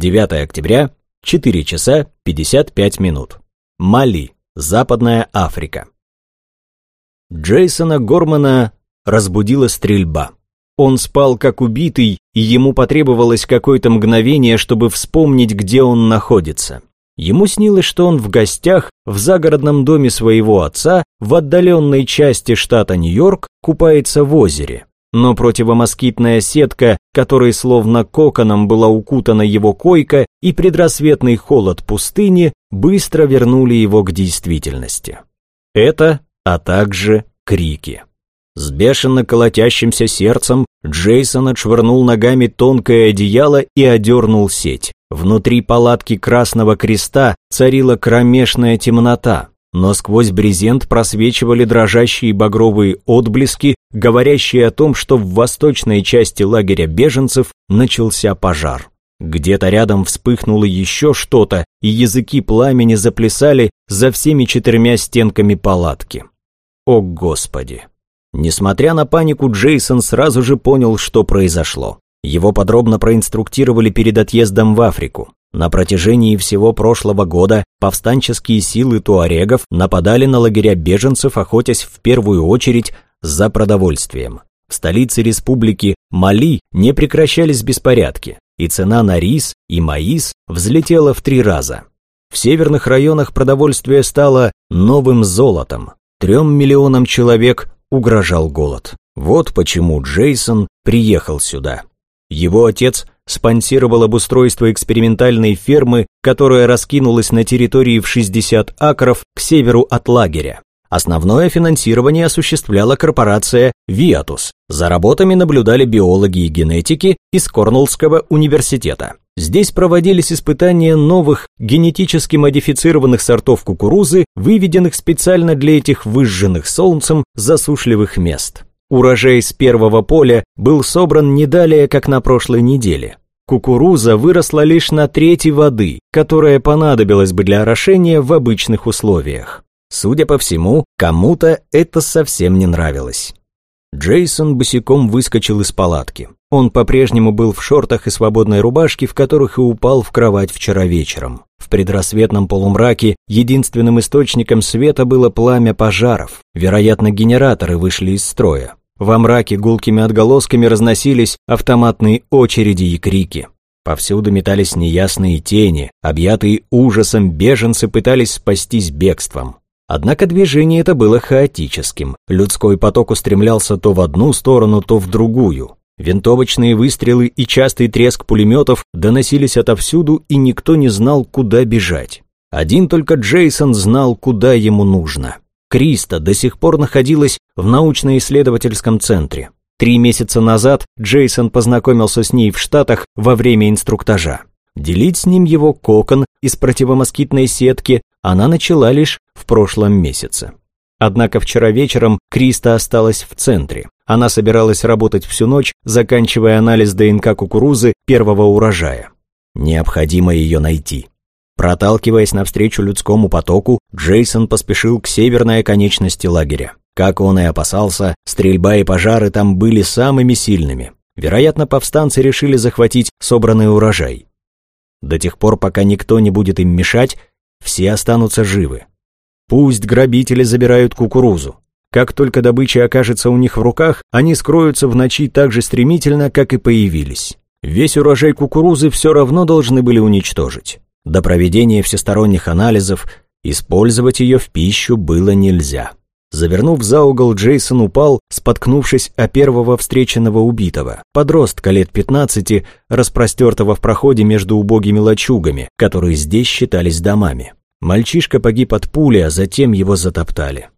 9 октября, 4 часа 55 минут. Мали, Западная Африка. Джейсона Гормана разбудила стрельба. Он спал как убитый, и ему потребовалось какое-то мгновение, чтобы вспомнить, где он находится. Ему снилось, что он в гостях в загородном доме своего отца в отдаленной части штата Нью-Йорк купается в озере. Но противомоскитная сетка, которой словно коконом была укутана его койка, и предрассветный холод пустыни быстро вернули его к действительности. Это, а также крики. С бешено колотящимся сердцем Джейсон отшвырнул ногами тонкое одеяло и одернул сеть. Внутри палатки Красного Креста царила кромешная темнота, но сквозь брезент просвечивали дрожащие багровые отблески, говорящие о том, что в восточной части лагеря беженцев начался пожар. Где-то рядом вспыхнуло еще что-то, и языки пламени заплясали за всеми четырьмя стенками палатки. О, Господи! Несмотря на панику, Джейсон сразу же понял, что произошло. Его подробно проинструктировали перед отъездом в Африку. На протяжении всего прошлого года повстанческие силы туарегов нападали на лагеря беженцев, охотясь в первую очередь за продовольствием. В столице республики Мали не прекращались беспорядки, и цена на рис и маис взлетела в три раза. В северных районах продовольствие стало новым золотом. Трем миллионам человек угрожал голод. Вот почему Джейсон приехал сюда. Его отец спонсировал обустройство экспериментальной фермы, которая раскинулась на территории в 60 акров к северу от лагеря. Основное финансирование осуществляла корпорация Viatus. За работами наблюдали биологи и генетики из Корнеллского университета. Здесь проводились испытания новых генетически модифицированных сортов кукурузы, выведенных специально для этих выжженных солнцем засушливых мест. Урожай с первого поля был собран не далее, как на прошлой неделе. Кукуруза выросла лишь на трети воды, которая понадобилась бы для орошения в обычных условиях. Судя по всему, кому-то это совсем не нравилось. Джейсон босиком выскочил из палатки. Он по-прежнему был в шортах и свободной рубашке, в которых и упал в кровать вчера вечером. В предрассветном полумраке единственным источником света было пламя пожаров. Вероятно, генераторы вышли из строя. Во мраке гулкими отголосками разносились автоматные очереди и крики. Повсюду метались неясные тени, объятые ужасом беженцы пытались спастись бегством. Однако движение это было хаотическим. Людской поток устремлялся то в одну сторону, то в другую. Винтовочные выстрелы и частый треск пулеметов доносились отовсюду, и никто не знал, куда бежать. Один только Джейсон знал, куда ему нужно. Криста до сих пор находилась в научно-исследовательском центре. Три месяца назад Джейсон познакомился с ней в Штатах во время инструктажа. Делить с ним его кокон из противомоскитной сетки она начала лишь в прошлом месяце. Однако вчера вечером Криста осталась в центре. Она собиралась работать всю ночь, заканчивая анализ ДНК кукурузы первого урожая. Необходимо ее найти. Проталкиваясь навстречу людскому потоку, Джейсон поспешил к северной оконечности лагеря. Как он и опасался, стрельба и пожары там были самыми сильными. Вероятно, повстанцы решили захватить собранный урожай. До тех пор, пока никто не будет им мешать, все останутся живы. Пусть грабители забирают кукурузу. Как только добыча окажется у них в руках, они скроются в ночи так же стремительно, как и появились. Весь урожай кукурузы все равно должны были уничтожить. До проведения всесторонних анализов использовать ее в пищу было нельзя. Завернув за угол, Джейсон упал, споткнувшись о первого встреченного убитого, подростка лет 15, распростертого в проходе между убогими лачугами, которые здесь считались домами. Мальчишка погиб от пули, а затем его затоптали.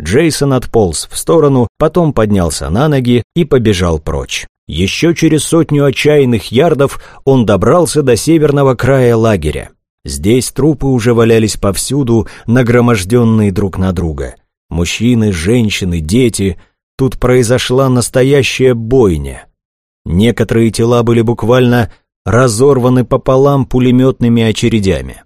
Джейсон отполз в сторону, потом поднялся на ноги и побежал прочь. Еще через сотню отчаянных ярдов он добрался до северного края лагеря. Здесь трупы уже валялись повсюду, нагроможденные друг на друга. Мужчины, женщины, дети. Тут произошла настоящая бойня. Некоторые тела были буквально разорваны пополам пулеметными очередями.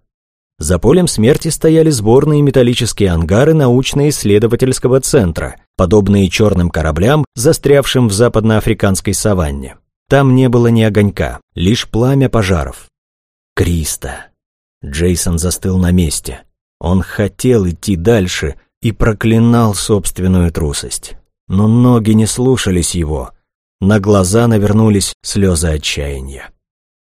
За полем смерти стояли сборные металлические ангары научно-исследовательского центра, подобные черным кораблям, застрявшим в западноафриканской саванне. Там не было ни огонька, лишь пламя пожаров. Криста. Джейсон застыл на месте. Он хотел идти дальше и проклинал собственную трусость. Но ноги не слушались его. На глаза навернулись слезы отчаяния.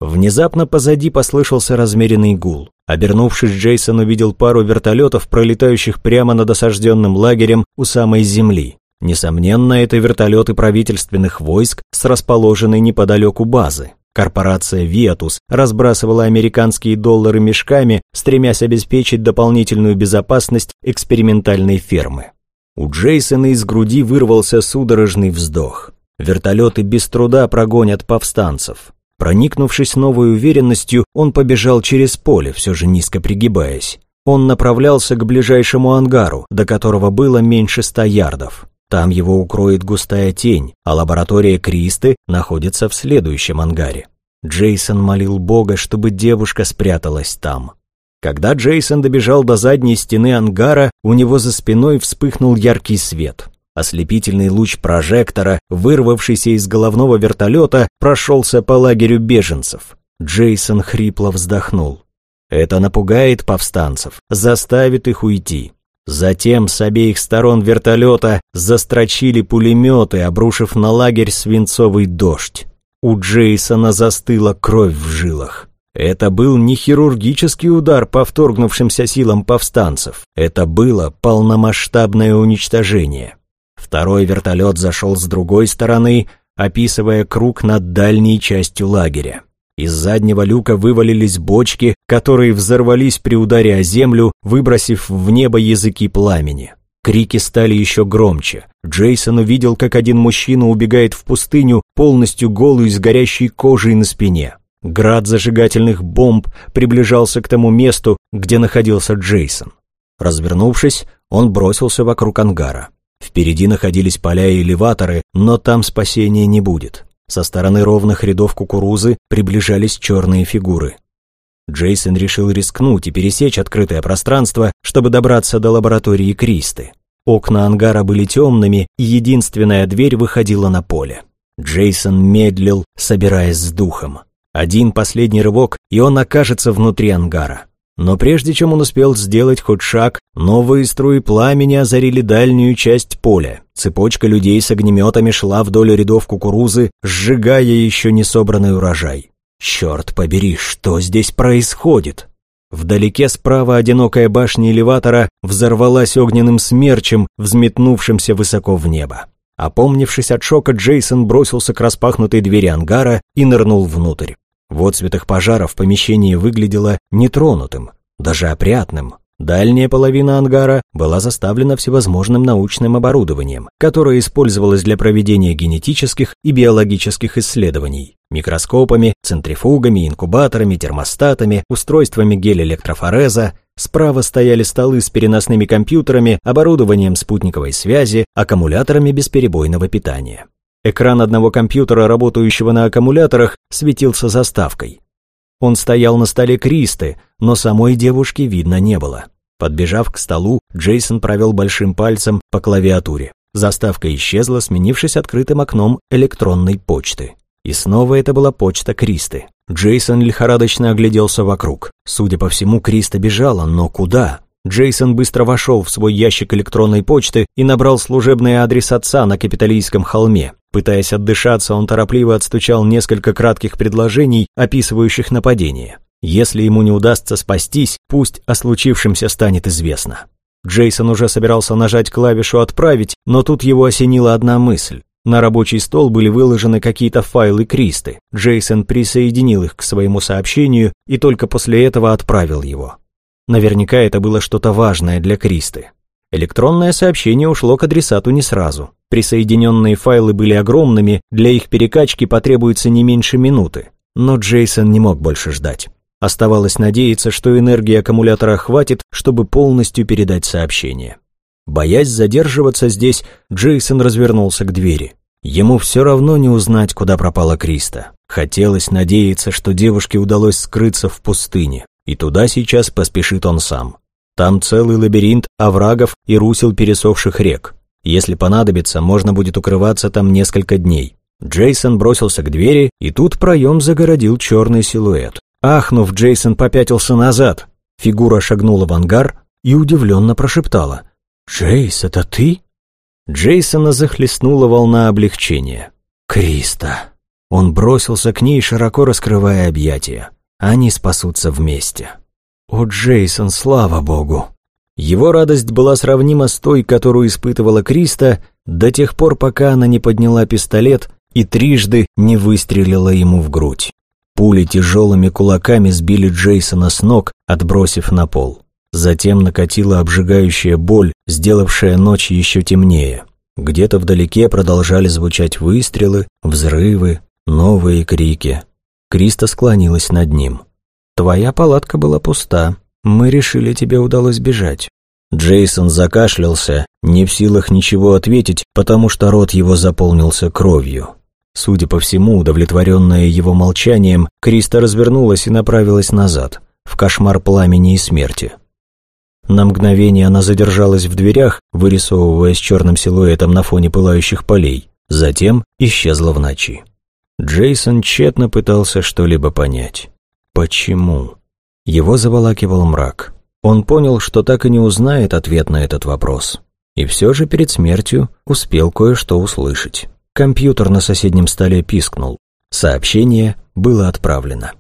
Внезапно позади послышался размеренный гул. Обернувшись, Джейсон увидел пару вертолетов, пролетающих прямо над осажденным лагерем у самой земли. Несомненно, это вертолеты правительственных войск с расположенной неподалеку базы. Корпорация «Виатус» разбрасывала американские доллары мешками, стремясь обеспечить дополнительную безопасность экспериментальной фермы. У Джейсона из груди вырвался судорожный вздох. Вертолеты без труда прогонят повстанцев. Проникнувшись новой уверенностью, он побежал через поле, все же низко пригибаясь. Он направлялся к ближайшему ангару, до которого было меньше ста ярдов. Там его укроет густая тень, а лаборатория Кристы находится в следующем ангаре. Джейсон молил Бога, чтобы девушка спряталась там. Когда Джейсон добежал до задней стены ангара, у него за спиной вспыхнул яркий свет. Ослепительный луч прожектора, вырвавшийся из головного вертолета, прошелся по лагерю беженцев. Джейсон хрипло вздохнул. Это напугает повстанцев, заставит их уйти. Затем с обеих сторон вертолета застрочили пулеметы, обрушив на лагерь свинцовый дождь. У Джейсона застыла кровь в жилах. Это был не хирургический удар по вторгнувшимся силам повстанцев. Это было полномасштабное уничтожение. Второй вертолет зашел с другой стороны, описывая круг над дальней частью лагеря. Из заднего люка вывалились бочки, которые взорвались при ударе о землю, выбросив в небо языки пламени. Крики стали еще громче. Джейсон увидел, как один мужчина убегает в пустыню, полностью голый с горящей кожей на спине. Град зажигательных бомб приближался к тому месту, где находился Джейсон. Развернувшись, он бросился вокруг ангара. Впереди находились поля и элеваторы, но там спасения не будет. Со стороны ровных рядов кукурузы приближались черные фигуры. Джейсон решил рискнуть и пересечь открытое пространство, чтобы добраться до лаборатории Кристы. Окна ангара были темными, и единственная дверь выходила на поле. Джейсон медлил, собираясь с духом. Один последний рывок, и он окажется внутри ангара. Но прежде чем он успел сделать хоть шаг, новые струи пламени озарили дальнюю часть поля. Цепочка людей с огнеметами шла вдоль рядов кукурузы, сжигая еще не собранный урожай. Черт побери, что здесь происходит? Вдалеке справа одинокая башня элеватора взорвалась огненным смерчем, взметнувшимся высоко в небо. Опомнившись от шока, Джейсон бросился к распахнутой двери ангара и нырнул внутрь. В отцветах пожаров помещение выглядело нетронутым, даже опрятным. Дальняя половина ангара была заставлена всевозможным научным оборудованием, которое использовалось для проведения генетических и биологических исследований. Микроскопами, центрифугами, инкубаторами, термостатами, устройствами гель-электрофореза. Справа стояли столы с переносными компьютерами, оборудованием спутниковой связи, аккумуляторами бесперебойного питания. Экран одного компьютера, работающего на аккумуляторах, светился заставкой. Он стоял на столе Кристы, но самой девушки видно не было. Подбежав к столу, Джейсон провел большим пальцем по клавиатуре. Заставка исчезла, сменившись открытым окном электронной почты. И снова это была почта Кристы. Джейсон лихорадочно огляделся вокруг. Судя по всему, Криста бежала, но куда? Джейсон быстро вошел в свой ящик электронной почты и набрал служебный адрес отца на Капитолийском холме. Пытаясь отдышаться, он торопливо отстучал несколько кратких предложений, описывающих нападение. Если ему не удастся спастись, пусть о случившемся станет известно. Джейсон уже собирался нажать клавишу «Отправить», но тут его осенила одна мысль. На рабочий стол были выложены какие-то файлы Кристы. Джейсон присоединил их к своему сообщению и только после этого отправил его. Наверняка это было что-то важное для Кристы. Электронное сообщение ушло к адресату не сразу. Присоединенные файлы были огромными, для их перекачки потребуется не меньше минуты. Но Джейсон не мог больше ждать. Оставалось надеяться, что энергии аккумулятора хватит, чтобы полностью передать сообщение. Боясь задерживаться здесь, Джейсон развернулся к двери. Ему все равно не узнать, куда пропала Криста. Хотелось надеяться, что девушке удалось скрыться в пустыне и туда сейчас поспешит он сам. Там целый лабиринт оврагов и русел пересохших рек. Если понадобится, можно будет укрываться там несколько дней. Джейсон бросился к двери, и тут проем загородил черный силуэт. Ахнув, Джейсон попятился назад. Фигура шагнула в ангар и удивленно прошептала. «Джейс, это ты?» Джейсона захлестнула волна облегчения. «Криста!» Он бросился к ней, широко раскрывая объятия. Они спасутся вместе. «О, Джейсон, слава богу!» Его радость была сравнима с той, которую испытывала Криста до тех пор, пока она не подняла пистолет и трижды не выстрелила ему в грудь. Пули тяжелыми кулаками сбили Джейсона с ног, отбросив на пол. Затем накатила обжигающая боль, сделавшая ночь еще темнее. Где-то вдалеке продолжали звучать выстрелы, взрывы, новые крики. Криста склонилась над ним. «Твоя палатка была пуста. Мы решили, тебе удалось бежать». Джейсон закашлялся, не в силах ничего ответить, потому что рот его заполнился кровью. Судя по всему, удовлетворенная его молчанием, Криста развернулась и направилась назад, в кошмар пламени и смерти. На мгновение она задержалась в дверях, вырисовываясь черным силуэтом на фоне пылающих полей, затем исчезла в ночи. Джейсон тщетно пытался что-либо понять. Почему? Его заволакивал мрак. Он понял, что так и не узнает ответ на этот вопрос. И все же перед смертью успел кое-что услышать. Компьютер на соседнем столе пискнул. Сообщение было отправлено.